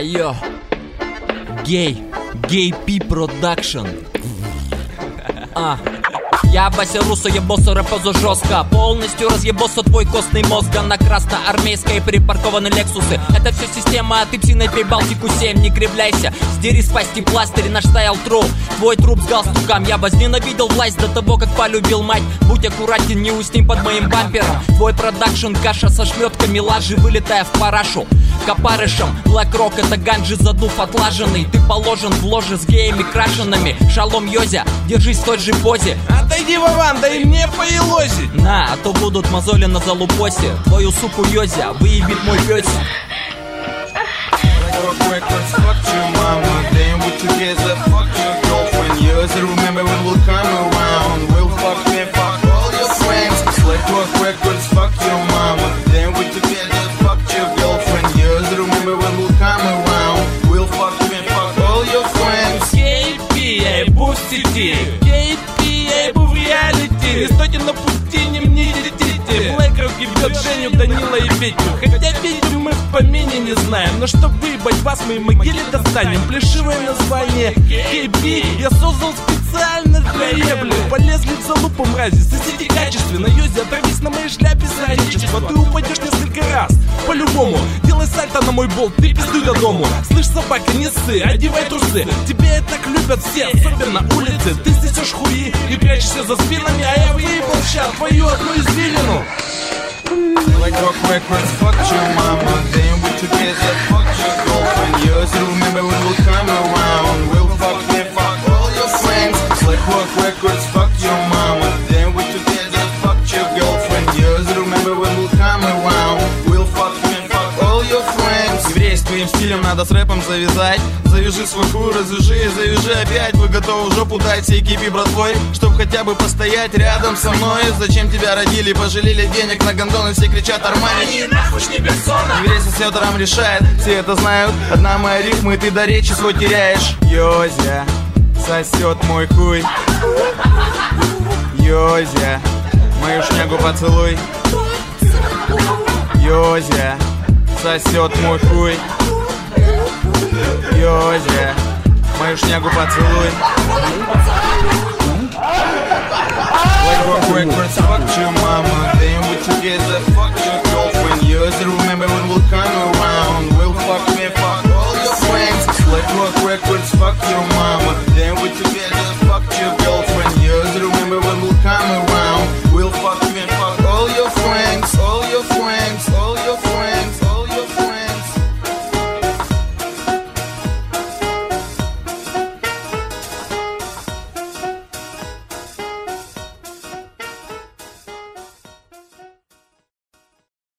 Айо. Гей. Гей Пи Продакшн. А. Я Вася Руссо, ебоса рэпозу жестко. Полностью разъебоса твой костный мозг. На красноармейской припаркованы лексусы. Это все система, а ты псиной пей Балтику 7 Не кривляйся, сдери спасти пластырь Наш стайл тру, твой труп с галстуком. Я возненавидел власть до того, как полюбил мать. Будь аккуратен, не усни под моим бампером. Твой продакшн каша со шметками Лажи, вылетая в парашу Копарышем, Rock это ганджи задув отлаженный Ты положен в ложе с геями крашенными Шалом Йозя, держись в той же позе Отойди, Вован, дай мне поелозить На, а то будут мозоли на залупосе Твою суку Йозя выебет мой пёс Records, fuck your mama, then we together, Ебу в сети Кейпи, в реалити. Не стойте на пути, не мне летите. Блэкрок ебет Женю, Данила и Петю. Хотя Петю мы в помине не знаем. Но чтобы выебать вас, мы в могиле достанем. Плешивое название Кейпи. Я создал специально для ебли Полезли в залупу мрази, соседи качественно. Йози, оторвись на моей шляпе за отечество Ты упадешь несколько раз, по-любому. Делай сальто на мой болт, ты пиздуй до дому. Слышь, собака, не ссы, одевай трусы. Тебя так любят все, особенно улицы. Ты снесешь хуи и прячешься за спинами А я выебал ща твою одну извилину. Like rock records, fuck your mama, then we together, fuck your girlfriend. Years, remember when we'll come с твоим стилем надо с рэпом завязать. Завяжи свой хуй, развяжи и завяжи опять. Вы готовы жопу дать всей кипи, братвой, чтоб хотя бы постоять рядом со мной. Зачем тебя родили, пожалели денег на гондоны, все кричат Армани. нахуй не персона со сетером решает, все это знают Одна моя рифма, и ты до речи свой теряешь Йозя сосет мой хуй Йозя, мою шнягу поцелуй Йозя сосет мой хуй Йозя, мою шнягу поцелуй